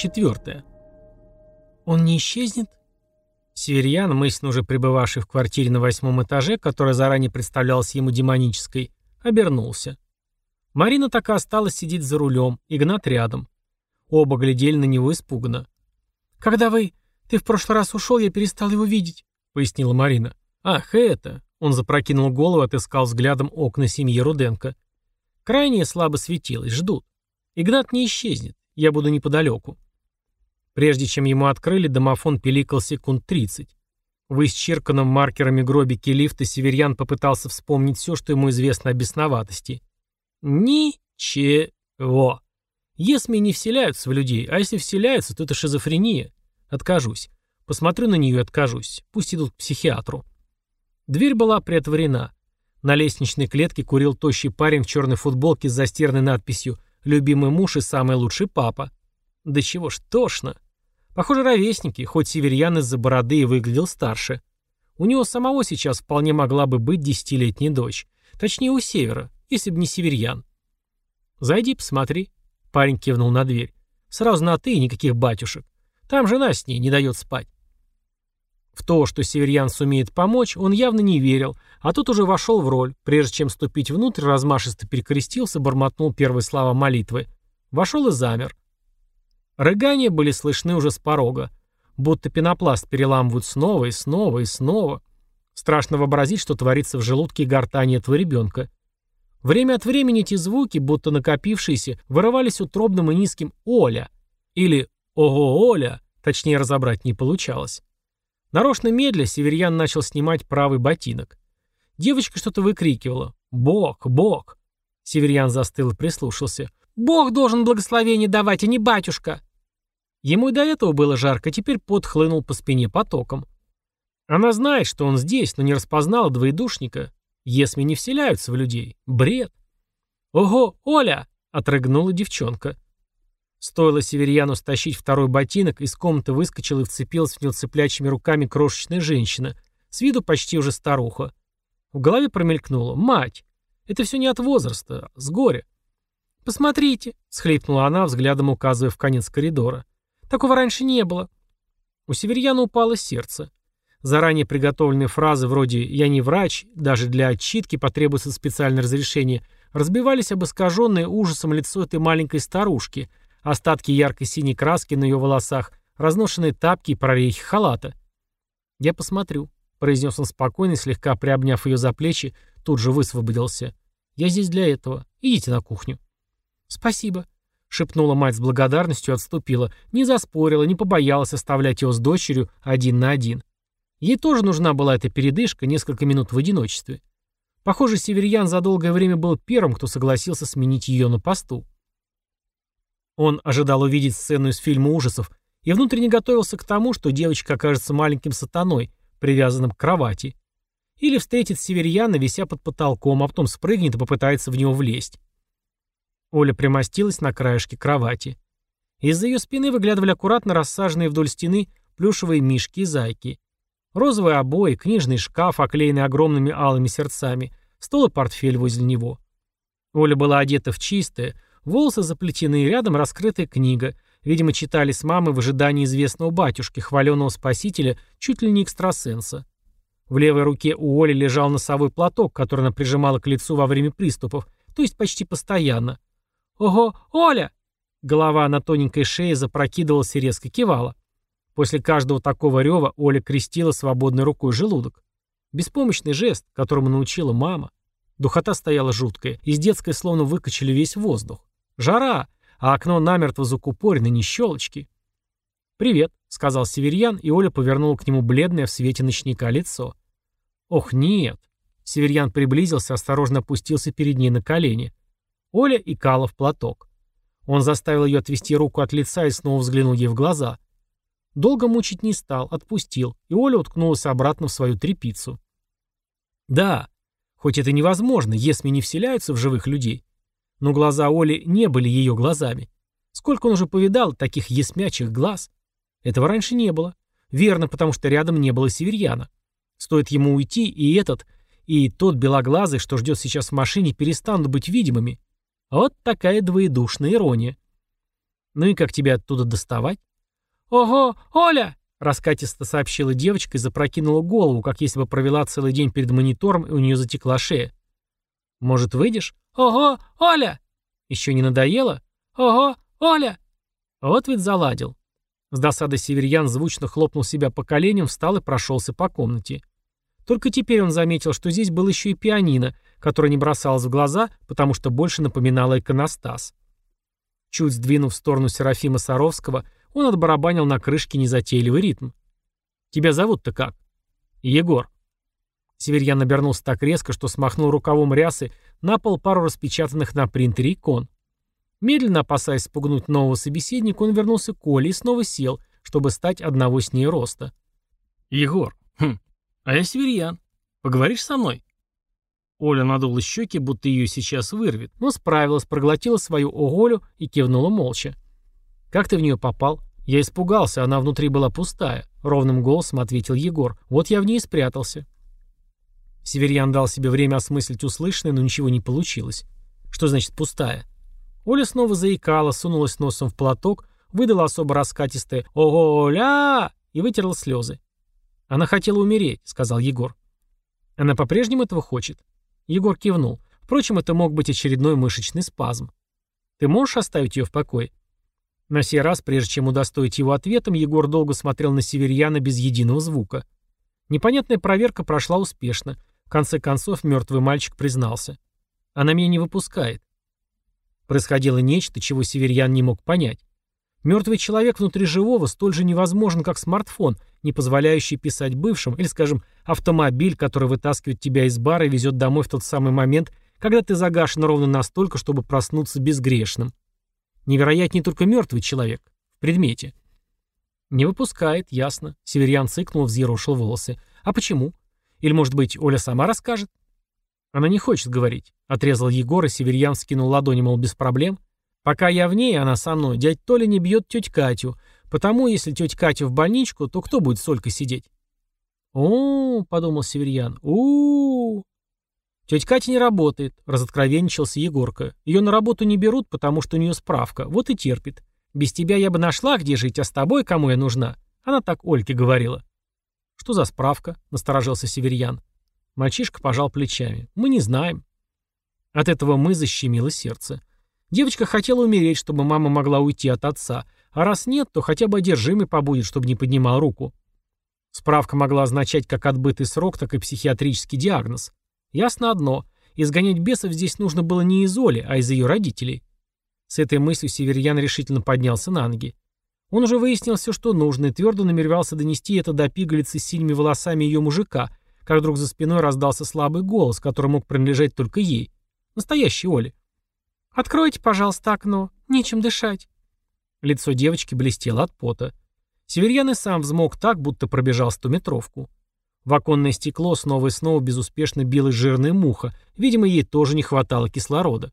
Четвертое. Он не исчезнет? Северьян, мысленно уже пребывавший в квартире на восьмом этаже, которая заранее представлялась ему демонической, обернулся. Марина так и осталась сидеть за рулем, Игнат рядом. Оба глядели на него испуганно. «Когда вы... Ты в прошлый раз ушел, я перестал его видеть», — пояснила Марина. «Ах, это...» — он запрокинул голову, отыскал взглядом окна семьи Руденко. «Крайне слабо светилось, ждут. Игнат не исчезнет, я буду неподалеку». Прежде чем ему открыли, домофон пиликал секунд 30. В исчерканном маркерами гробике лифта Северьян попытался вспомнить все, что ему известно о бесноватости. Ничего. Есми не вселяются в людей, а если вселяются, то это шизофрения. Откажусь. Посмотрю на нее и откажусь. Пусть идут к психиатру. Дверь была приотворена. На лестничной клетке курил тощий парень в черной футболке с застиранной надписью «Любимый муж и самый лучший папа». Да чего ж тошно. Похоже, ровесники, хоть северьян из-за бороды и выглядел старше. У него самого сейчас вполне могла бы быть десятилетняя дочь. Точнее, у севера, если бы не северьян. «Зайди, посмотри», — парень кивнул на дверь. «Сразу на «ты» и никаких батюшек. Там жена с ней не дает спать». В то, что северьян сумеет помочь, он явно не верил, а тут уже вошел в роль. Прежде чем ступить внутрь, размашисто перекрестился, бормотнул первые слова молитвы. Вошел и замер. Рыгания были слышны уже с порога. Будто пенопласт переламывают снова и снова и снова. Страшно вообразить, что творится в желудке и гортани этого ребенка. Время от времени эти звуки, будто накопившиеся, вырывались утробным и низким «Оля» или «Ого, Оля», точнее разобрать не получалось. Нарочно медля Северьян начал снимать правый ботинок. Девочка что-то выкрикивала. «Бог! Бог!» Северьян застыл и прислушался. «Бог должен благословение давать, а не батюшка!» Ему и до этого было жарко, теперь пот хлынул по спине потоком. Она знает, что он здесь, но не распознала двоедушника. Есми не вселяются в людей. Бред. «Ого, Оля!» — отрыгнула девчонка. Стоило Северьяну стащить второй ботинок, из комнаты выскочила и вцепилась в него цеплячими руками крошечная женщина, с виду почти уже старуха. В голове промелькнуло «Мать! Это все не от возраста, а с горя». «Посмотрите!» — схлипнула она, взглядом указывая в конец коридора. Такого раньше не было. У Северьяна упало сердце. Заранее приготовленные фразы вроде «я не врач», даже для отчитки потребуется специальное разрешение, разбивались об искаженное ужасом лицо этой маленькой старушки, остатки яркой синей краски на ее волосах, разношенные тапки и прорехи халата. «Я посмотрю», — произнес он спокойно, слегка приобняв ее за плечи, тут же высвободился. «Я здесь для этого. Идите на кухню». «Спасибо», шепнула мать с благодарностью отступила, не заспорила, не побоялась оставлять его с дочерью один на один. Ей тоже нужна была эта передышка, несколько минут в одиночестве. Похоже, Северьян за долгое время был первым, кто согласился сменить ее на посту. Он ожидал увидеть сцену из фильма ужасов и внутренне готовился к тому, что девочка окажется маленьким сатаной, привязанным к кровати. Или встретит Северьяна, вися под потолком, а потом спрыгнет и попытается в него влезть. Оля примостилась на краешке кровати. Из-за ее спины выглядывали аккуратно рассаженные вдоль стены плюшевые мишки и зайки. Розовые обои, книжный шкаф, оклеенный огромными алыми сердцами, стол и портфель возле него. Оля была одета в чистое, волосы заплетены, рядом раскрытая книга. Видимо, читали с мамой в ожидании известного батюшки, хваленого спасителя, чуть ли не экстрасенса. В левой руке у Оли лежал носовой платок, который она прижимала к лицу во время приступов, то есть почти постоянно. «Ого, Оля!» Голова на тоненькой шее запрокидывалась и резко кивала. После каждого такого рева Оля крестила свободной рукой желудок. Беспомощный жест, которому научила мама. Духота стояла жуткая, из детской словно выкачали весь воздух. Жара, а окно намертво закупорено, не щелочки. «Привет», — сказал Северьян, и Оля повернула к нему бледное в свете ночника лицо. «Ох, нет!» Северьян приблизился, осторожно опустился перед ней на колени. Оля и Кала в платок. Он заставил ее отвести руку от лица и снова взглянул ей в глаза. Долго мучить не стал, отпустил, и Оля уткнулась обратно в свою трепицу. Да, хоть это невозможно, есми не вселяются в живых людей. Но глаза Оли не были ее глазами. Сколько он уже повидал таких есмячих глаз? Этого раньше не было. Верно, потому что рядом не было северьяна. Стоит ему уйти, и этот, и тот белоглазый, что ждет сейчас в машине, перестанут быть видимыми. Вот такая двоедушная ирония. Ну и как тебя оттуда доставать? Ого, Оля! Раскатисто сообщила девочка и запрокинула голову, как если бы провела целый день перед монитором, и у нее затекла шея. «Может, выйдешь?» «Ого, Оля!» «Еще не надоело?» «Ого, Оля!» Вот ведь заладил. С досадой северьян звучно хлопнул себя по коленям, встал и прошелся по комнате. Только теперь он заметил, что здесь был еще и пианино, которое не бросалось в глаза, потому что больше напоминало иконостас. Чуть сдвинув в сторону Серафима Саровского, он отбарабанил на крышке незатейливый ритм. «Тебя зовут-то как?» «Егор». Северьян обернулся так резко, что смахнул рукавом рясы на пол пару распечатанных на принтере икон. Медленно опасаясь спугнуть нового собеседника, он вернулся к Оле и снова сел, чтобы стать одного с ней роста. «Егор, хм, а я Северьян. Поговоришь со мной?» Оля надула щеки, будто ее сейчас вырвет, но справилась, проглотила свою оголю и кивнула молча. «Как ты в нее попал?» «Я испугался, она внутри была пустая», — ровным голосом ответил Егор. «Вот я в ней и спрятался». Северьян дал себе время осмыслить услышанное, но ничего не получилось. «Что значит пустая?» Оля снова заикала, сунулась носом в платок, выдала особо раскатистое «Ого-ля!» и вытерла слезы. «Она хотела умереть», — сказал Егор. «Она по-прежнему этого хочет?» Егор кивнул. Впрочем, это мог быть очередной мышечный спазм. «Ты можешь оставить ее в покое?» На сей раз, прежде чем удостоить его ответом, Егор долго смотрел на Северьяна без единого звука. Непонятная проверка прошла успешно. В конце концов, мертвый мальчик признался. «Она меня не выпускает». Происходило нечто, чего Северьян не мог понять. Мертвый человек внутри живого столь же невозможен, как смартфон, не позволяющий писать бывшим, или, скажем, автомобиль, который вытаскивает тебя из бара и везет домой в тот самый момент, когда ты загашен ровно настолько, чтобы проснуться безгрешным. Невероятнее только мертвый человек. В предмете. Не выпускает, ясно. Северьян цыкнул, взъерошил волосы. А почему? Или, может быть, Оля сама расскажет? Она не хочет говорить. Отрезал Егор, и Северьян скинул ладони, мол, без проблем. Пока я в ней, она со мной. Дядь Толя не бьет тетю Катю. Потому, если тетя Катя в больничку, то кто будет столько сидеть? О, подумал Северьян. -у. «Тетя Катя не работает», — разоткровенничался Егорка. «Ее на работу не берут, потому что у нее справка. Вот и терпит. Без тебя я бы нашла, где жить, а с тобой кому я нужна?» Она так Ольке говорила. «Что за справка?» — насторожился Северьян. Мальчишка пожал плечами. «Мы не знаем». От этого мы защемило сердце. Девочка хотела умереть, чтобы мама могла уйти от отца, а раз нет, то хотя бы одержимый побудет, чтобы не поднимал руку. Справка могла означать как отбытый срок, так и психиатрический диагноз. Ясно одно. Изгонять бесов здесь нужно было не из Оли, а из ее родителей. С этой мыслью Северьян решительно поднялся на ноги. Он уже выяснил все, что нужно, и твердо намеревался донести это до пигалицы с синими волосами ее мужика, как вдруг за спиной раздался слабый голос, который мог принадлежать только ей. Настоящей Оле. «Откройте, пожалуйста, окно. Нечем дышать». Лицо девочки блестело от пота. Северьян и сам взмок так, будто пробежал стометровку. В оконное стекло снова и снова безуспешно билась жирная муха. Видимо, ей тоже не хватало кислорода.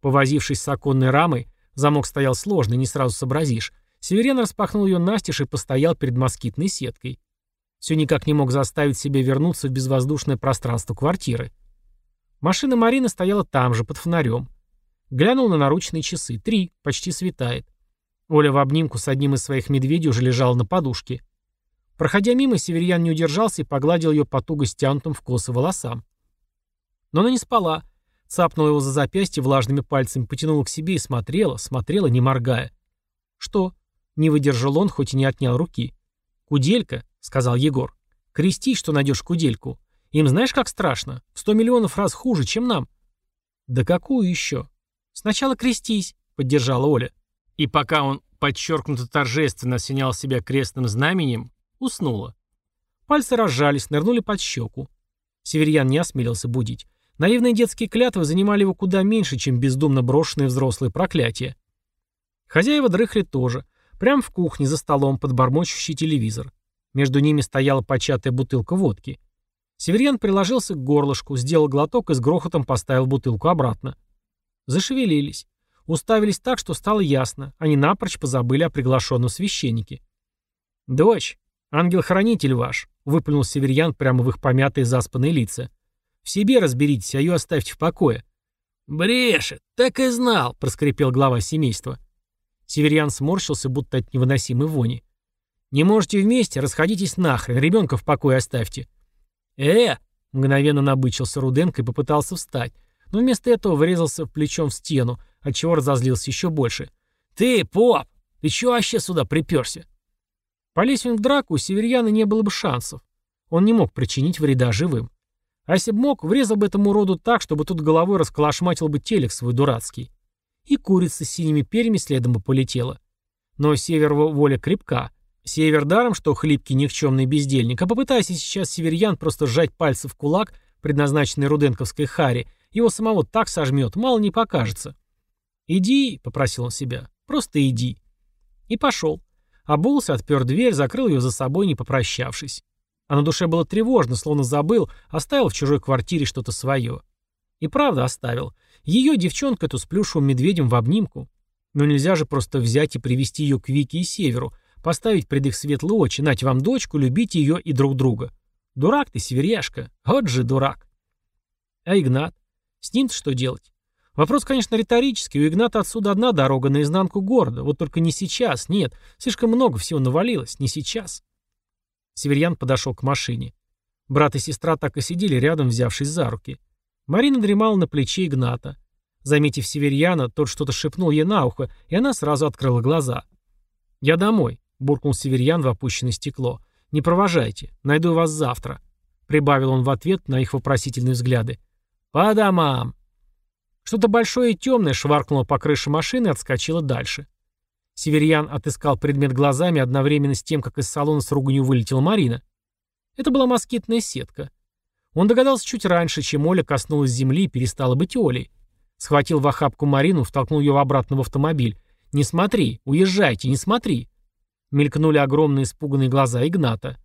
Повозившись с оконной рамой, замок стоял сложный, не сразу сообразишь. Северен распахнул ее настежь и постоял перед москитной сеткой. Все никак не мог заставить себя вернуться в безвоздушное пространство квартиры. Машина Марины стояла там же, под фонарем. Глянул на наручные часы. Три, почти светает. Оля в обнимку с одним из своих медведей уже лежала на подушке. Проходя мимо, Северьян не удержался и погладил ее по туго стянутым в косы волосам. Но она не спала. Цапнула его за запястье влажными пальцами, потянула к себе и смотрела, смотрела, не моргая. «Что?» — не выдержал он, хоть и не отнял руки. «Куделька», — сказал Егор. «Крестись, что найдешь кудельку. Им знаешь, как страшно? В сто миллионов раз хуже, чем нам». «Да какую еще?» «Сначала крестись», — поддержала Оля. И пока он подчеркнуто торжественно осенял себя крестным знаменем, Уснула. Пальцы разжались, нырнули под щеку. Северьян не осмелился будить. Наивные детские клятвы занимали его куда меньше, чем бездумно брошенные взрослые проклятия. Хозяева дрыхли тоже. Прямо в кухне, за столом, под бормочущий телевизор. Между ними стояла початая бутылка водки. Северьян приложился к горлышку, сделал глоток и с грохотом поставил бутылку обратно. Зашевелились. Уставились так, что стало ясно. Они напрочь позабыли о приглашенном священнике. «Дочь, «Ангел-хранитель ваш», — выплюнул Северьян прямо в их помятые заспанные лица. «В себе разберитесь, а ее оставьте в покое». «Брешет, так и знал», — проскрипел глава семейства. Северян сморщился, будто от невыносимой вони. «Не можете вместе? Расходитесь нахрен, ребенка в покое оставьте». «Э!» — мгновенно набычился Руденко и попытался встать, но вместо этого врезался плечом в стену, отчего разозлился еще больше. «Ты, поп, ты чё вообще сюда приперся?» Полезь он в драку, у Северьяна не было бы шансов. Он не мог причинить вреда живым. А если бы мог, врезал бы этому роду так, чтобы тут головой расколошматил бы телек свой дурацкий. И курица с синими перьями следом бы полетела. Но Северова воля крепка. Север даром, что хлипкий никчемный бездельник, а попытайся сейчас Северьян просто сжать пальцы в кулак, предназначенный Руденковской харе, его самого так сожмет, мало не покажется. «Иди», — попросил он себя, — «просто иди». И пошел. Обулся, отпер дверь, закрыл ее за собой, не попрощавшись. А на душе было тревожно, словно забыл, оставил в чужой квартире что-то свое. И правда оставил. Ее девчонка эту с плюшевым медведем в обнимку. Но нельзя же просто взять и привести ее к Вике и Северу, поставить пред их светлые очи, нать вам дочку, любить ее и друг друга. Дурак ты, северяшка. Вот же дурак. А Игнат? С ним-то что делать? Вопрос, конечно, риторический. У Игната отсюда одна дорога наизнанку города. Вот только не сейчас, нет. Слишком много всего навалилось. Не сейчас. Северьян подошел к машине. Брат и сестра так и сидели рядом, взявшись за руки. Марина дремала на плече Игната. Заметив Северьяна, тот что-то шепнул ей на ухо, и она сразу открыла глаза. «Я домой», — буркнул Северьян в опущенное стекло. «Не провожайте. Найду вас завтра», — прибавил он в ответ на их вопросительные взгляды. «По домам», что-то большое и темное шваркнуло по крыше машины и отскочило дальше. Северьян отыскал предмет глазами одновременно с тем, как из салона с руганью вылетела Марина. Это была москитная сетка. Он догадался чуть раньше, чем Оля коснулась земли и перестала быть Олей. Схватил в охапку Марину, втолкнул ее обратно в автомобиль. «Не смотри, уезжайте, не смотри!» Мелькнули огромные испуганные глаза Игната.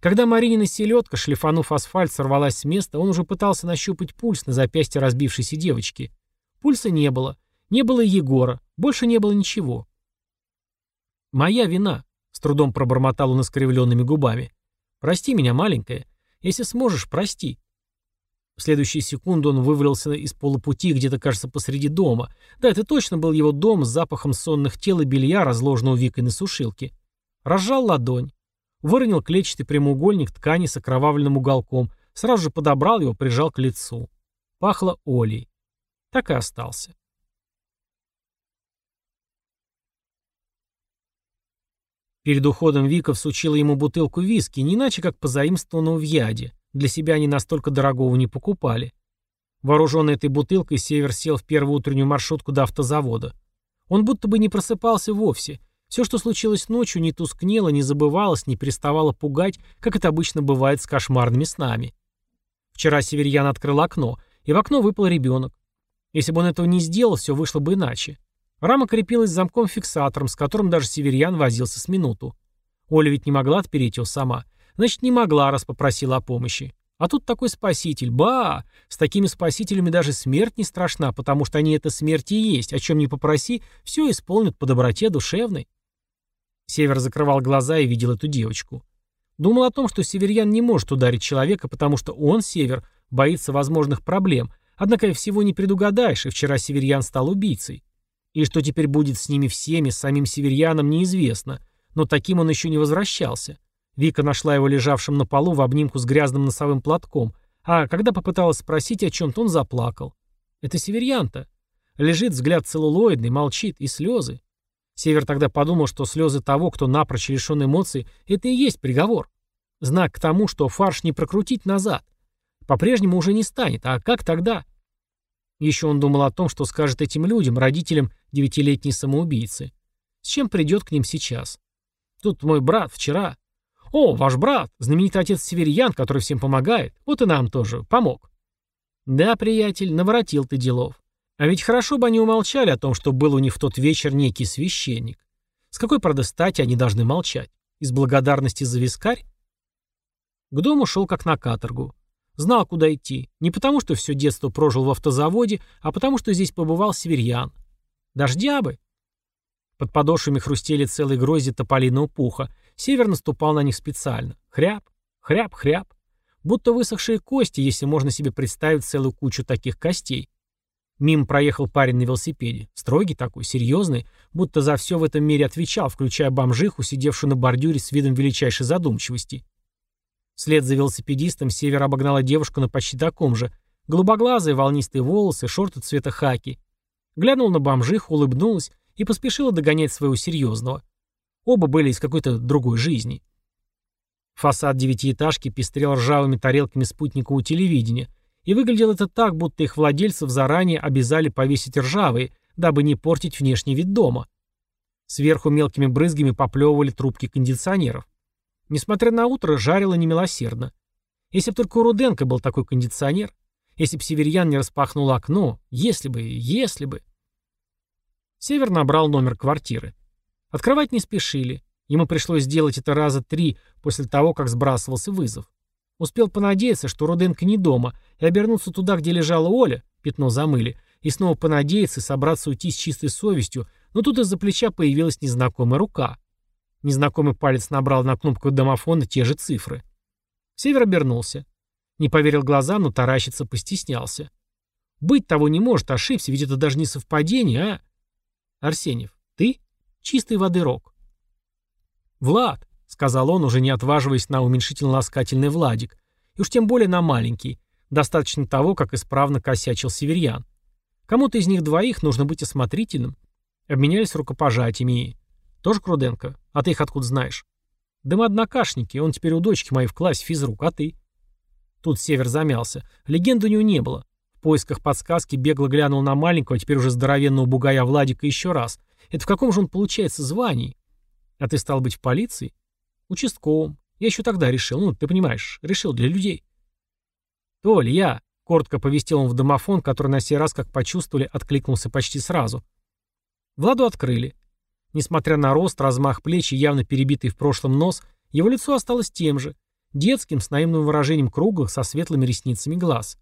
Когда Маринина селедка, шлифанув асфальт, сорвалась с места, он уже пытался нащупать пульс на запястье разбившейся девочки. Пульса не было. Не было Егора. Больше не было ничего. «Моя вина», — с трудом пробормотал он искривленными губами. «Прости меня, маленькая. Если сможешь, прости». В следующую секунду он вывалился из полупути где-то, кажется, посреди дома. Да, это точно был его дом с запахом сонных тел и белья, разложенного Викой на сушилке. Разжал ладонь. Выронил клетчатый прямоугольник ткани с окровавленным уголком, сразу же подобрал его, прижал к лицу. Пахло олей. Так и остался. Перед уходом Вика всучила ему бутылку виски, не иначе как позаимствованного в яде. Для себя они настолько дорогого не покупали. Вооруженный этой бутылкой, Север сел в первую утреннюю маршрутку до автозавода. Он будто бы не просыпался вовсе. Все, что случилось ночью, не тускнело, не забывалось, не переставало пугать, как это обычно бывает с кошмарными снами. Вчера Северьян открыл окно, и в окно выпал ребенок. Если бы он этого не сделал, все вышло бы иначе. Рама крепилась замком-фиксатором, с которым даже Северьян возился с минуту. Оля ведь не могла отпереть его сама. Значит, не могла, раз попросила о помощи. А тут такой спаситель. Ба! С такими спасителями даже смерть не страшна, потому что они это смерть и есть. О чем не попроси, все исполнят по доброте душевной. Север закрывал глаза и видел эту девочку. Думал о том, что северьян не может ударить человека, потому что он, Север, боится возможных проблем, однако всего не предугадаешь, и вчера северьян стал убийцей. И что теперь будет с ними всеми, с самим северьяном, неизвестно, но таким он еще не возвращался. Вика нашла его лежавшим на полу в обнимку с грязным носовым платком, а когда попыталась спросить о чем-то, он заплакал. Это северьян-то. Лежит взгляд целлулоидный, молчит, и слезы. Север тогда подумал, что слезы того, кто напрочь лишен эмоций, это и есть приговор. Знак к тому, что фарш не прокрутить назад. По-прежнему уже не станет, а как тогда? Еще он думал о том, что скажет этим людям, родителям девятилетней самоубийцы. С чем придет к ним сейчас? Тут мой брат вчера. О, ваш брат, знаменитый отец Северьян, который всем помогает. Вот и нам тоже помог. Да, приятель, наворотил ты делов. А ведь хорошо бы они умолчали о том, что был у них в тот вечер некий священник. С какой, правда, стати они должны молчать? Из благодарности за вискарь? К дому шел как на каторгу. Знал, куда идти. Не потому, что все детство прожил в автозаводе, а потому, что здесь побывал северьян. Дождя бы. Под подошвами хрустели целые грозди тополиного пуха. Север наступал на них специально. Хряб, хряб, хряб. Будто высохшие кости, если можно себе представить целую кучу таких костей. Мимо проехал парень на велосипеде. Строгий такой, серьезный, будто за все в этом мире отвечал, включая бомжиху, сидевшую на бордюре с видом величайшей задумчивости. Вслед за велосипедистом Север обогнала девушку на почти таком же. Голубоглазые, волнистые волосы, шорты цвета хаки. Глянула на бомжиху, улыбнулась и поспешила догонять своего серьезного. Оба были из какой-то другой жизни. Фасад девятиэтажки пестрел ржавыми тарелками спутникового телевидения – и выглядело это так, будто их владельцев заранее обязали повесить ржавые, дабы не портить внешний вид дома. Сверху мелкими брызгами поплевывали трубки кондиционеров. Несмотря на утро, жарило немилосердно. Если бы только у Руденко был такой кондиционер, если бы Северьян не распахнул окно, если бы, если бы... Север набрал номер квартиры. Открывать не спешили. Ему пришлось сделать это раза три после того, как сбрасывался вызов. Успел понадеяться, что Руденко не дома, и обернуться туда, где лежала Оля, пятно замыли, и снова понадеяться собраться уйти с чистой совестью, но тут из-за плеча появилась незнакомая рука. Незнакомый палец набрал на кнопку домофона те же цифры. Север обернулся. Не поверил глазам, но таращиться постеснялся. Быть того не может, ошибся, ведь это даже не совпадение, а... Арсеньев, ты? Чистой воды рок. Влад, — сказал он, уже не отваживаясь на уменьшительно-ласкательный Владик, и уж тем более на маленький. Достаточно того, как исправно косячил северьян. Кому-то из них двоих нужно быть осмотрительным. Обменялись рукопожатиями. Тоже Круденко? А ты их откуда знаешь? Да мы однокашники, он теперь у дочки моей в классе физрук, а ты? Тут Север замялся. Легенды у него не было. В поисках подсказки бегло глянул на маленького, теперь уже здоровенного бугая Владика еще раз. Это в каком же он получается звании? А ты стал быть в полиции? Участковым. Я еще тогда решил, ну, ты понимаешь, решил для людей. Толь, я, коротко повестил он в домофон, который на сей раз, как почувствовали, откликнулся почти сразу. Владу открыли. Несмотря на рост, размах плеч и явно перебитый в прошлом нос, его лицо осталось тем же, детским, с наивным выражением круглых, со светлыми ресницами глаз.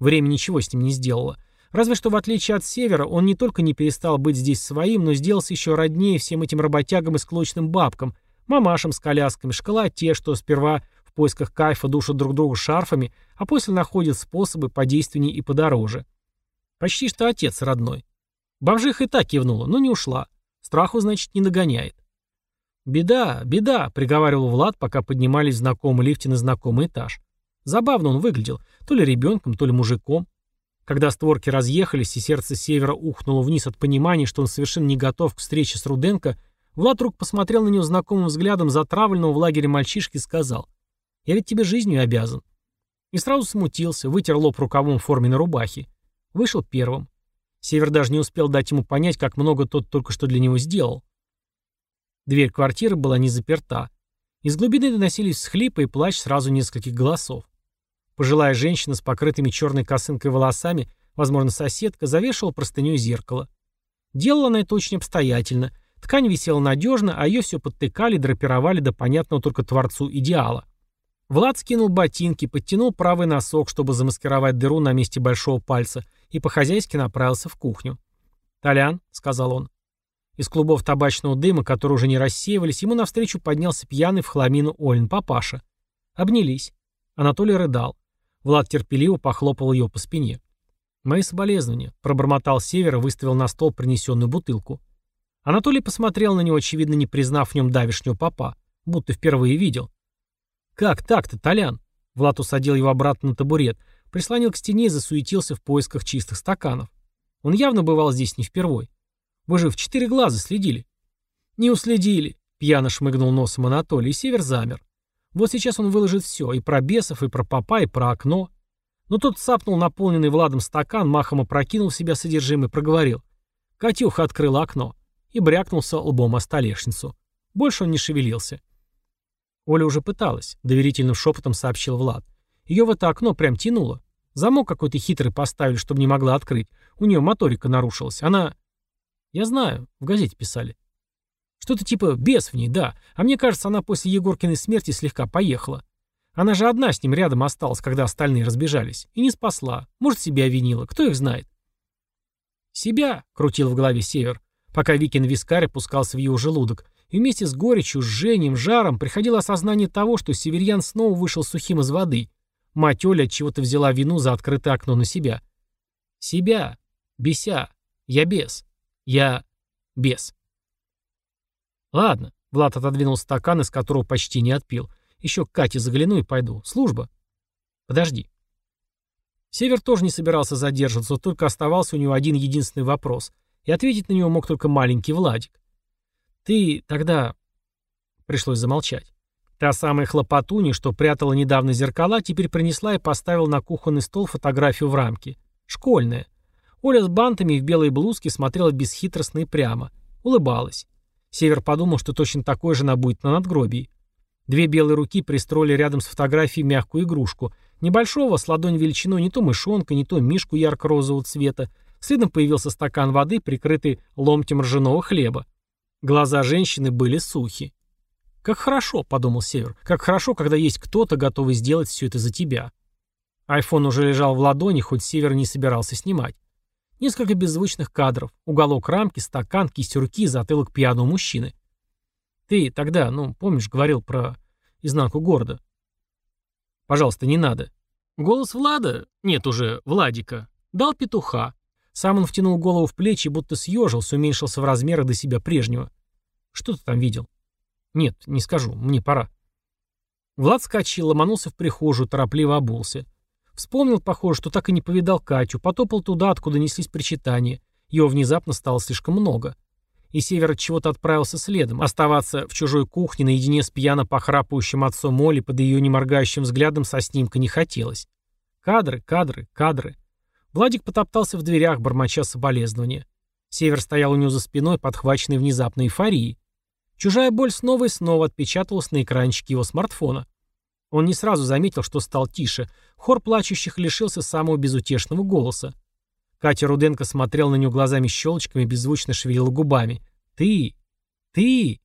Время ничего с ним не сделало. Разве что, в отличие от Севера, он не только не перестал быть здесь своим, но сделался еще роднее всем этим работягам и склочным бабкам, Мамашам с колясками, те, что сперва в поисках кайфа душат друг друга шарфами, а после находят способы подейственнее и подороже. Почти что отец родной. Бомжиха и так кивнула, но не ушла. Страху, значит, не догоняет. «Беда, беда», — приговаривал Влад, пока поднимались в знакомый лифте на знакомый этаж. Забавно он выглядел, то ли ребенком, то ли мужиком. Когда створки разъехались и сердце Севера ухнуло вниз от понимания, что он совершенно не готов к встрече с Руденко, Влад вдруг посмотрел на него знакомым взглядом затравленного в лагере мальчишки и сказал, «Я ведь тебе жизнью обязан». И сразу смутился, вытер лоб рукавом в форме на рубахе. Вышел первым. Север даже не успел дать ему понять, как много тот только что для него сделал. Дверь квартиры была не заперта. Из глубины доносились всхлипы и плач сразу нескольких голосов. Пожилая женщина с покрытыми черной косынкой волосами, возможно, соседка, завешивала простыней зеркало. Делала она это очень обстоятельно, Ткань висела надежно, а ее все подтыкали, драпировали до понятного только творцу идеала. Влад скинул ботинки, подтянул правый носок, чтобы замаскировать дыру на месте большого пальца, и по-хозяйски направился в кухню. «Толян», — сказал он. Из клубов табачного дыма, которые уже не рассеивались, ему навстречу поднялся пьяный в хламину Олин папаша. Обнялись. Анатолий рыдал. Влад терпеливо похлопал ее по спине. «Мои соболезнования», — пробормотал Север и выставил на стол принесенную бутылку. Анатолий посмотрел на него, очевидно, не признав в нем давишнего папа, будто впервые видел. «Как так-то, Толян?» Влад усадил его обратно на табурет, прислонил к стене и засуетился в поисках чистых стаканов. Он явно бывал здесь не впервой. Вы же в четыре глаза следили. Не уследили, пьяно шмыгнул носом Анатолий, и Север замер. Вот сейчас он выложит все, и про бесов, и про папа, и про окно. Но тот цапнул наполненный Владом стакан, махом опрокинул в себя содержимое проговорил. Катюха открыла окно и брякнулся лбом о столешницу. Больше он не шевелился. Оля уже пыталась, доверительным шепотом сообщил Влад. Ее в это окно прям тянуло. Замок какой-то хитрый поставили, чтобы не могла открыть. У нее моторика нарушилась. Она... Я знаю, в газете писали. Что-то типа бес в ней, да. А мне кажется, она после Егоркиной смерти слегка поехала. Она же одна с ним рядом осталась, когда остальные разбежались. И не спасла. Может, себя винила. Кто их знает? «Себя», — крутил в голове Север пока Викин вискарь опускался в его желудок, и вместе с горечью, жжением, жаром приходило осознание того, что северьян снова вышел сухим из воды. Мать Оля от чего-то взяла вину за открытое окно на себя. Себя. Беся. Я бес. Я бес. Ладно. Влад отодвинул стакан, из которого почти не отпил. Еще к Кате загляну и пойду. Служба. Подожди. Север тоже не собирался задерживаться, только оставался у него один единственный вопрос. И ответить на него мог только маленький Владик. Ты тогда... Пришлось замолчать. Та самая хлопотуня, что прятала недавно зеркала, теперь принесла и поставила на кухонный стол фотографию в рамке. Школьная. Оля с бантами в белой блузке смотрела бесхитростно и прямо. Улыбалась. Север подумал, что точно такой же она будет на надгробии. Две белые руки пристроили рядом с фотографией мягкую игрушку. Небольшого, с ладонь величиной, не то мышонка, не то мишку ярко-розового цвета. Следом появился стакан воды, прикрытый ломтем ржаного хлеба. Глаза женщины были сухи. «Как хорошо», — подумал Север, — «как хорошо, когда есть кто-то, готовый сделать все это за тебя». Айфон уже лежал в ладони, хоть Север не собирался снимать. Несколько беззвучных кадров. Уголок рамки, стакан, кисть руки, затылок пьяного мужчины. «Ты тогда, ну, помнишь, говорил про изнанку города?» «Пожалуйста, не надо». Голос Влада, нет уже, Владика, дал петуха. Сам он втянул голову в плечи, будто съежился, уменьшился в размерах до себя прежнего. «Что ты там видел?» «Нет, не скажу, мне пора». Влад скачал, ломанулся в прихожую, торопливо обулся. Вспомнил, похоже, что так и не повидал Катю, потопал туда, откуда неслись причитания. Его внезапно стало слишком много. И Север от чего-то отправился следом. Оставаться в чужой кухне наедине с пьяно похрапывающим отцом Оли под ее неморгающим взглядом со снимка не хотелось. Кадры, кадры, кадры. Владик потоптался в дверях, бормоча соболезнования. Север стоял у него за спиной, подхваченный внезапной эйфорией. Чужая боль снова и снова отпечаталась на экранчике его смартфона. Он не сразу заметил, что стал тише. Хор плачущих лишился самого безутешного голоса. Катя Руденко смотрел на него глазами-щелочками и беззвучно шевелила губами. «Ты! Ты!»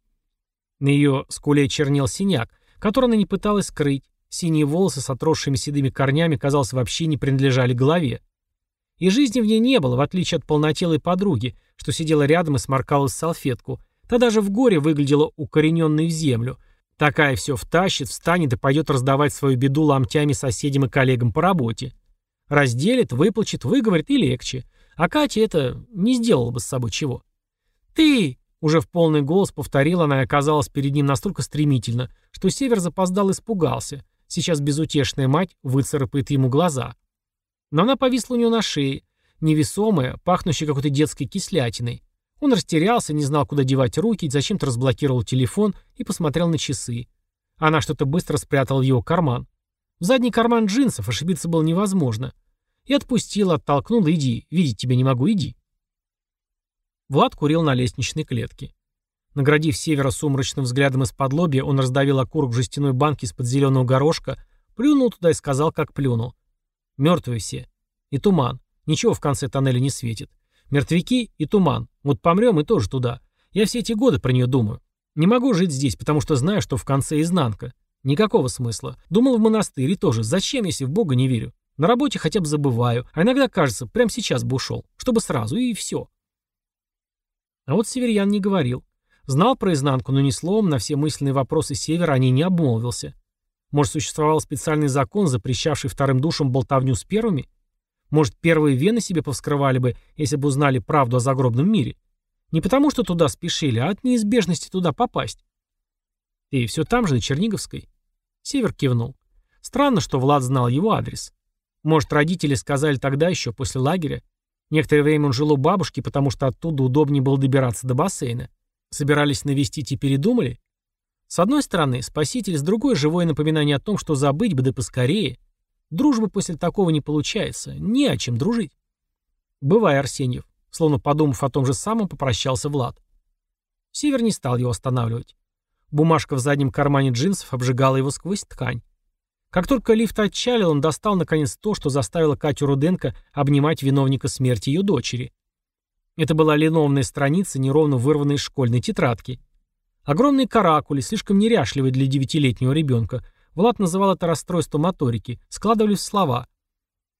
На ее скуле чернел синяк, который она не пыталась скрыть. Синие волосы с отросшими седыми корнями, казалось, вообще не принадлежали голове. И жизни в ней не было, в отличие от полнотелой подруги, что сидела рядом и сморкалась в салфетку. Та даже в горе выглядела укорененной в землю. Такая все втащит, встанет и пойдет раздавать свою беду ломтями соседям и коллегам по работе. Разделит, выплачет, выговорит и легче. А Катя это не сделала бы с собой чего. «Ты!» — уже в полный голос повторила она и оказалась перед ним настолько стремительно, что Север запоздал испугался. Сейчас безутешная мать выцарапает ему глаза. Но она повисла у него на шее, невесомая, пахнущая какой-то детской кислятиной. Он растерялся, не знал, куда девать руки, зачем-то разблокировал телефон и посмотрел на часы. Она что-то быстро спрятала в его карман. В задний карман джинсов ошибиться было невозможно. И отпустила, оттолкнула, иди, видеть тебя не могу, иди. Влад курил на лестничной клетке. Наградив севера сумрачным взглядом из-под лобья, он раздавил окурок в жестяной банке из-под зеленого горошка, плюнул туда и сказал, как плюнул. Мертвые все. И туман. Ничего в конце тоннеля не светит. Мертвяки и туман. Вот помрем и тоже туда. Я все эти годы про нее думаю. Не могу жить здесь, потому что знаю, что в конце изнанка. Никакого смысла. Думал в монастыре тоже. Зачем, если в Бога не верю? На работе хотя бы забываю. А иногда кажется, прямо сейчас бы ушел. Чтобы сразу, и все. А вот Северьян не говорил. Знал про изнанку, но ни словом на все мысленные вопросы Севера о ней не обмолвился. Может, существовал специальный закон, запрещавший вторым душам болтовню с первыми? Может, первые вены себе повскрывали бы, если бы узнали правду о загробном мире? Не потому, что туда спешили, а от неизбежности туда попасть. Ты все там же, на Черниговской? Север кивнул. Странно, что Влад знал его адрес. Может, родители сказали тогда еще, после лагеря? Некоторое время он жил у бабушки, потому что оттуда удобнее было добираться до бассейна. Собирались навестить и передумали? С одной стороны, спаситель, с другой — живое напоминание о том, что забыть бы да поскорее. Дружба после такого не получается. Не о чем дружить. Бывай, Арсеньев. Словно подумав о том же самом, попрощался Влад. Север не стал его останавливать. Бумажка в заднем кармане джинсов обжигала его сквозь ткань. Как только лифт отчалил, он достал наконец то, что заставило Катю Руденко обнимать виновника смерти ее дочери. Это была линованная страница, неровно вырванная из школьной тетрадки. Огромные каракули, слишком неряшливые для девятилетнего ребенка, Влад называл это расстройство моторики, складывались в слова.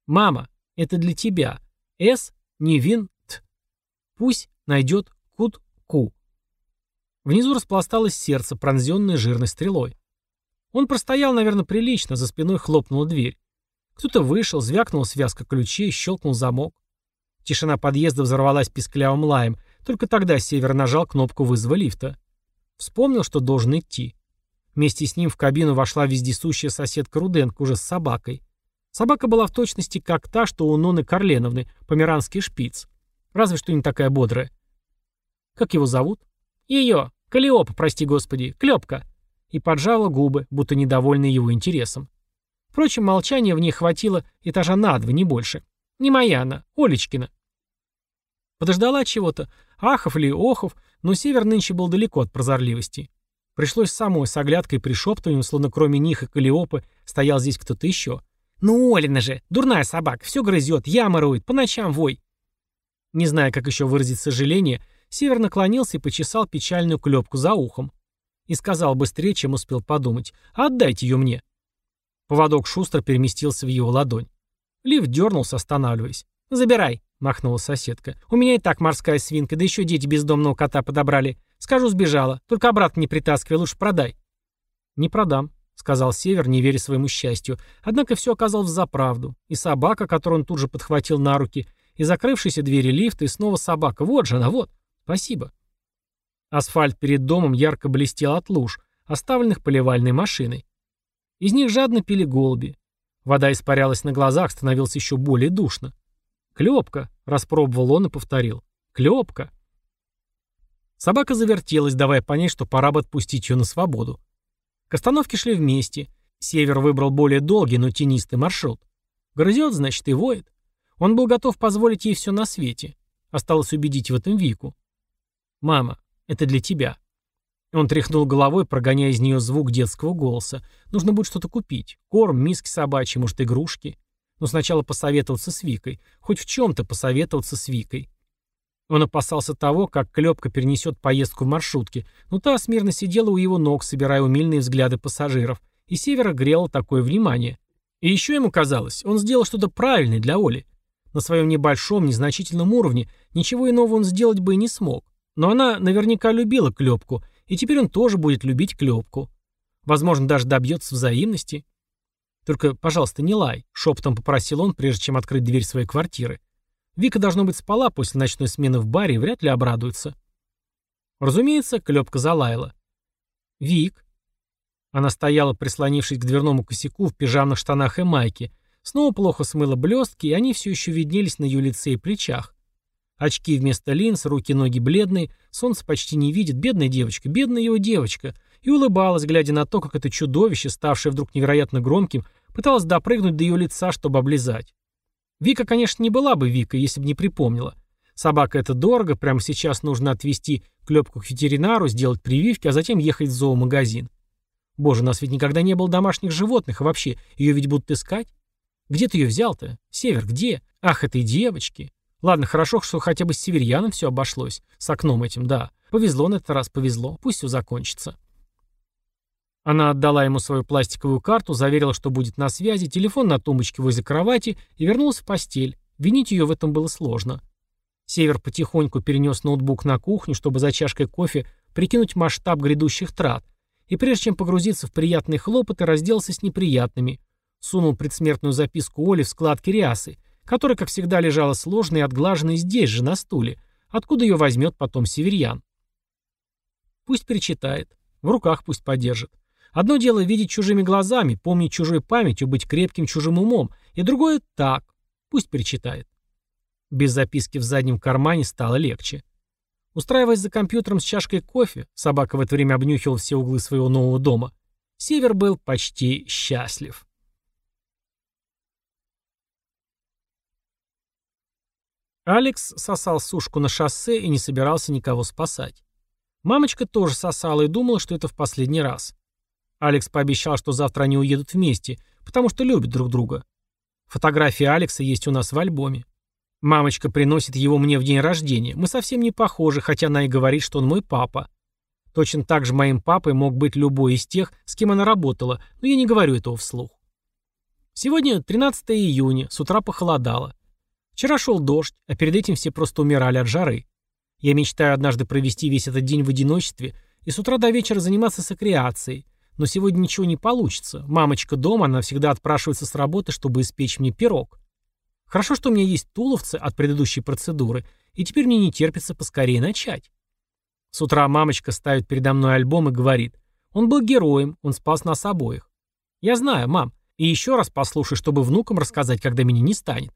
«Мама, это для тебя. С. Не вин. Т. Пусть найдет кут-ку». Внизу распласталось сердце, пронзенное жирной стрелой. Он простоял, наверное, прилично, за спиной хлопнула дверь. Кто-то вышел, звякнула связка ключей, щелкнул замок. Тишина подъезда взорвалась писклявым лаем. Только тогда Север нажал кнопку вызова лифта. Вспомнил, что должен идти. Вместе с ним в кабину вошла вездесущая соседка Руденко уже с собакой. Собака была в точности как та, что у Ноны Карленовны, померанский шпиц. Разве что не такая бодрая. Как его зовут? Ее. Калиопа, прости господи. Клепка. И поджала губы, будто недовольная его интересом. Впрочем, молчания в ней хватило этажа на два, не больше. Не моя она, Олечкина. Подождала чего-то, ахов ли, охов, но Север нынче был далеко от прозорливости. Пришлось самой с оглядкой пришептыванием, словно кроме них и Калиопы стоял здесь кто-то еще. «Ну, Олина же, дурная собака, все грызет, ямы роет, по ночам вой». Не зная, как еще выразить сожаление, Север наклонился и почесал печальную клепку за ухом. И сказал быстрее, чем успел подумать. «Отдайте ее мне». Поводок шустро переместился в его ладонь. Лифт дернулся, останавливаясь. «Забирай», — махнула соседка. «У меня и так морская свинка, да еще дети бездомного кота подобрали. Скажу, сбежала. Только обратно не притаскивай, лучше продай». «Не продам», — сказал Север, не веря своему счастью. Однако все оказалось за правду. И собака, которую он тут же подхватил на руки, и закрывшиеся двери лифта, и снова собака. Вот же она, вот. Спасибо. Асфальт перед домом ярко блестел от луж, оставленных поливальной машиной. Из них жадно пили голуби. Вода испарялась на глазах, становилось еще более душно. «Клепка!» — распробовал он и повторил. «Клепка!» Собака завертелась, давая понять, что пора бы отпустить ее на свободу. К остановке шли вместе. Север выбрал более долгий, но тенистый маршрут. Грызет, значит, и воет. Он был готов позволить ей все на свете. Осталось убедить в этом Вику. «Мама, это для тебя». Он тряхнул головой, прогоняя из нее звук детского голоса. Нужно будет что-то купить. Корм, миски собачьи, может, игрушки. Но сначала посоветоваться с Викой. Хоть в чем-то посоветоваться с Викой. Он опасался того, как Клепка перенесет поездку в маршрутке, но та смирно сидела у его ног, собирая умильные взгляды пассажиров, и Севера грело такое внимание. И еще ему казалось, он сделал что-то правильное для Оли. На своем небольшом, незначительном уровне ничего иного он сделать бы и не смог. Но она наверняка любила Клепку, и теперь он тоже будет любить Клепку. Возможно, даже добьется взаимности. «Только, пожалуйста, не лай», — шепотом попросил он, прежде чем открыть дверь своей квартиры. Вика, должно быть, спала после ночной смены в баре и вряд ли обрадуется. Разумеется, Клепка залаяла. «Вик». Она стояла, прислонившись к дверному косяку в пижамных штанах и майке. Снова плохо смыла блестки, и они все еще виднелись на ее лице и плечах. Очки вместо линз, руки-ноги бледные, солнце почти не видит, бедная девочка, бедная его девочка, и улыбалась, глядя на то, как это чудовище, ставшее вдруг невероятно громким, пыталось допрыгнуть до ее лица, чтобы облизать. Вика, конечно, не была бы Викой, если бы не припомнила. Собака это дорого, прямо сейчас нужно отвезти клепку к ветеринару, сделать прививки, а затем ехать в зоомагазин. Боже, у нас ведь никогда не было домашних животных, а вообще, ее ведь будут искать. Где ты ее взял-то? Север, где? Ах, этой девочки. Ладно, хорошо, что хотя бы с северьяном все обошлось. С окном этим, да. Повезло на этот раз, повезло. Пусть все закончится. Она отдала ему свою пластиковую карту, заверила, что будет на связи, телефон на тумбочке возле кровати и вернулась в постель. Винить ее в этом было сложно. Север потихоньку перенес ноутбук на кухню, чтобы за чашкой кофе прикинуть масштаб грядущих трат, и прежде чем погрузиться в приятные хлопоты, разделался с неприятными. Сунул предсмертную записку Оли в складки рясы, которая, как всегда, лежала сложной и отглаженной здесь же, на стуле, откуда ее возьмет потом северьян. Пусть перечитает, в руках пусть подержит. Одно дело видеть чужими глазами, помнить чужой памятью, быть крепким чужим умом, и другое — так. Пусть перечитает. Без записки в заднем кармане стало легче. Устраиваясь за компьютером с чашкой кофе, собака в это время обнюхивала все углы своего нового дома, Север был почти счастлив. Алекс сосал сушку на шоссе и не собирался никого спасать. Мамочка тоже сосала и думала, что это в последний раз. Алекс пообещал, что завтра они уедут вместе, потому что любят друг друга. Фотография Алекса есть у нас в альбоме. Мамочка приносит его мне в день рождения. Мы совсем не похожи, хотя она и говорит, что он мой папа. Точно так же моим папой мог быть любой из тех, с кем она работала, но я не говорю этого вслух. Сегодня 13 июня, с утра похолодало. Вчера шел дождь, а перед этим все просто умирали от жары. Я мечтаю однажды провести весь этот день в одиночестве и с утра до вечера заниматься сокреацией, но сегодня ничего не получится. Мамочка дома, она всегда отпрашивается с работы, чтобы испечь мне пирог. Хорошо, что у меня есть туловцы от предыдущей процедуры, и теперь мне не терпится поскорее начать. С утра мамочка ставит передо мной альбом и говорит, он был героем, он спас нас обоих. Я знаю, мам, и еще раз послушай, чтобы внукам рассказать, когда меня не станет.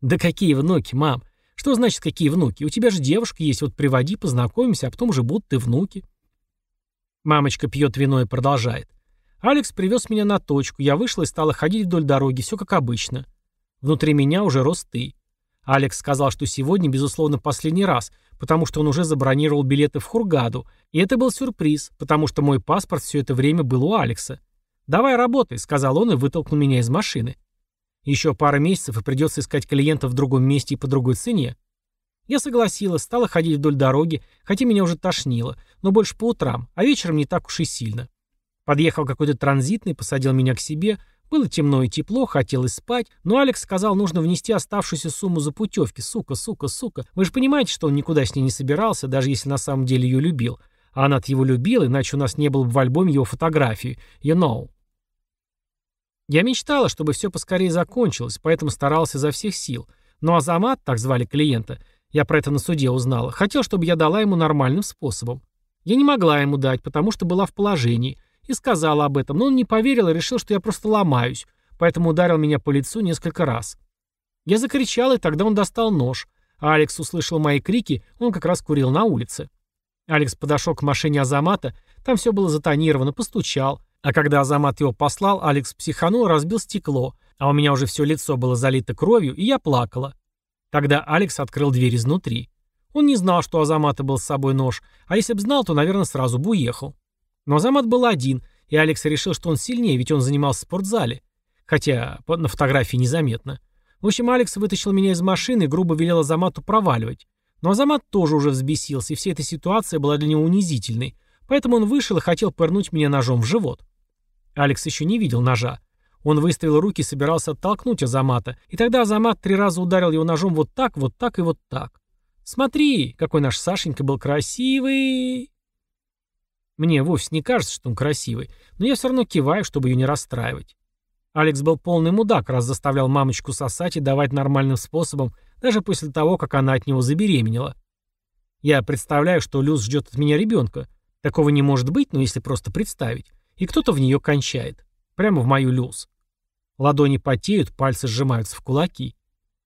Да какие внуки, мам? Что значит какие внуки? У тебя же девушка есть, вот приводи, познакомимся, а потом уже будут ты внуки. Мамочка пьет вино и продолжает. Алекс привез меня на точку, я вышла и стала ходить вдоль дороги, все как обычно. Внутри меня уже рос ты. Алекс сказал, что сегодня, безусловно, последний раз, потому что он уже забронировал билеты в Хургаду, и это был сюрприз, потому что мой паспорт все это время был у Алекса. «Давай работай», — сказал он и вытолкнул меня из машины. Еще пара месяцев и придется искать клиентов в другом месте и по другой цене. Я согласилась, стала ходить вдоль дороги, хотя меня уже тошнило, но больше по утрам, а вечером не так уж и сильно. Подъехал какой-то транзитный, посадил меня к себе, было темно и тепло, хотелось спать, но Алекс сказал, нужно внести оставшуюся сумму за путевки. Сука, сука, сука. Вы же понимаете, что он никуда с ней не собирался, даже если на самом деле ее любил. А она-то его любила, иначе у нас не было бы в альбоме его фотографии. You know. Я мечтала, чтобы все поскорее закончилось, поэтому старался изо всех сил. Но Азамат, так звали клиента, я про это на суде узнала, хотел, чтобы я дала ему нормальным способом. Я не могла ему дать, потому что была в положении, и сказала об этом, но он не поверил и решил, что я просто ломаюсь, поэтому ударил меня по лицу несколько раз. Я закричал, и тогда он достал нож, а Алекс услышал мои крики, он как раз курил на улице. Алекс подошел к машине Азамата, там все было затонировано, постучал, а когда Азамат его послал, Алекс психанул, разбил стекло, а у меня уже все лицо было залито кровью, и я плакала. Тогда Алекс открыл дверь изнутри. Он не знал, что у Азамата был с собой нож, а если бы знал, то, наверное, сразу бы уехал. Но Азамат был один, и Алекс решил, что он сильнее, ведь он занимался в спортзале. Хотя на фотографии незаметно. В общем, Алекс вытащил меня из машины и грубо велел Азамату проваливать. Но Азамат тоже уже взбесился, и вся эта ситуация была для него унизительной. Поэтому он вышел и хотел пырнуть меня ножом в живот. Алекс еще не видел ножа. Он выставил руки и собирался оттолкнуть Азамата, и тогда Азамат три раза ударил его ножом вот так, вот так и вот так. «Смотри, какой наш Сашенька был красивый!» Мне вовсе не кажется, что он красивый, но я все равно киваю, чтобы ее не расстраивать. Алекс был полный мудак, раз заставлял мамочку сосать и давать нормальным способом, даже после того, как она от него забеременела. Я представляю, что Люс ждет от меня ребенка. Такого не может быть, но если просто представить и кто-то в нее кончает. Прямо в мою люз. Ладони потеют, пальцы сжимаются в кулаки.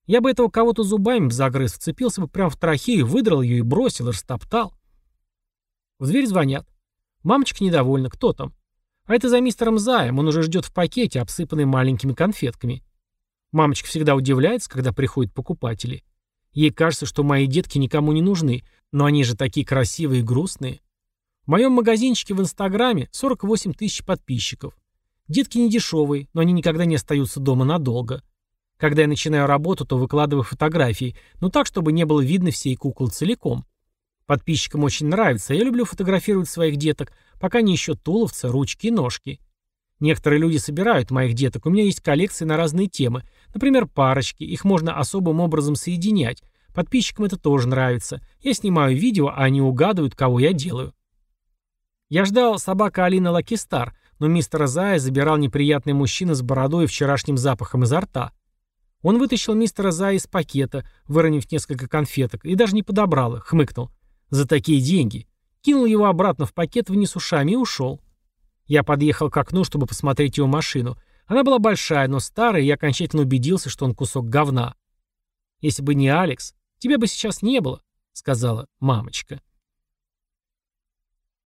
Я бы этого кого-то зубами загрыз, вцепился бы прямо в трахею, выдрал ее и бросил, и растоптал. В дверь звонят. Мамочка недовольна. Кто там? А это за мистером Заем, он уже ждет в пакете, обсыпанный маленькими конфетками. Мамочка всегда удивляется, когда приходят покупатели. Ей кажется, что мои детки никому не нужны, но они же такие красивые и грустные. В моем магазинчике в Инстаграме 48 тысяч подписчиков. Детки не дешевые, но они никогда не остаются дома надолго. Когда я начинаю работу, то выкладываю фотографии, но так, чтобы не было видно всей куклы целиком. Подписчикам очень нравится, я люблю фотографировать своих деток, пока не еще туловцы, ручки и ножки. Некоторые люди собирают моих деток, у меня есть коллекции на разные темы, например, парочки, их можно особым образом соединять. Подписчикам это тоже нравится. Я снимаю видео, а они угадывают, кого я делаю. Я ждал собака Алина Лакистар, но мистера Зая забирал неприятный мужчина с бородой и вчерашним запахом изо рта. Он вытащил мистера Зая из пакета, выронив несколько конфеток, и даже не подобрал их, хмыкнул. «За такие деньги!» Кинул его обратно в пакет вниз ушами и ушел. Я подъехал к окну, чтобы посмотреть его машину. Она была большая, но старая, и я окончательно убедился, что он кусок говна. «Если бы не Алекс, тебя бы сейчас не было», — сказала мамочка.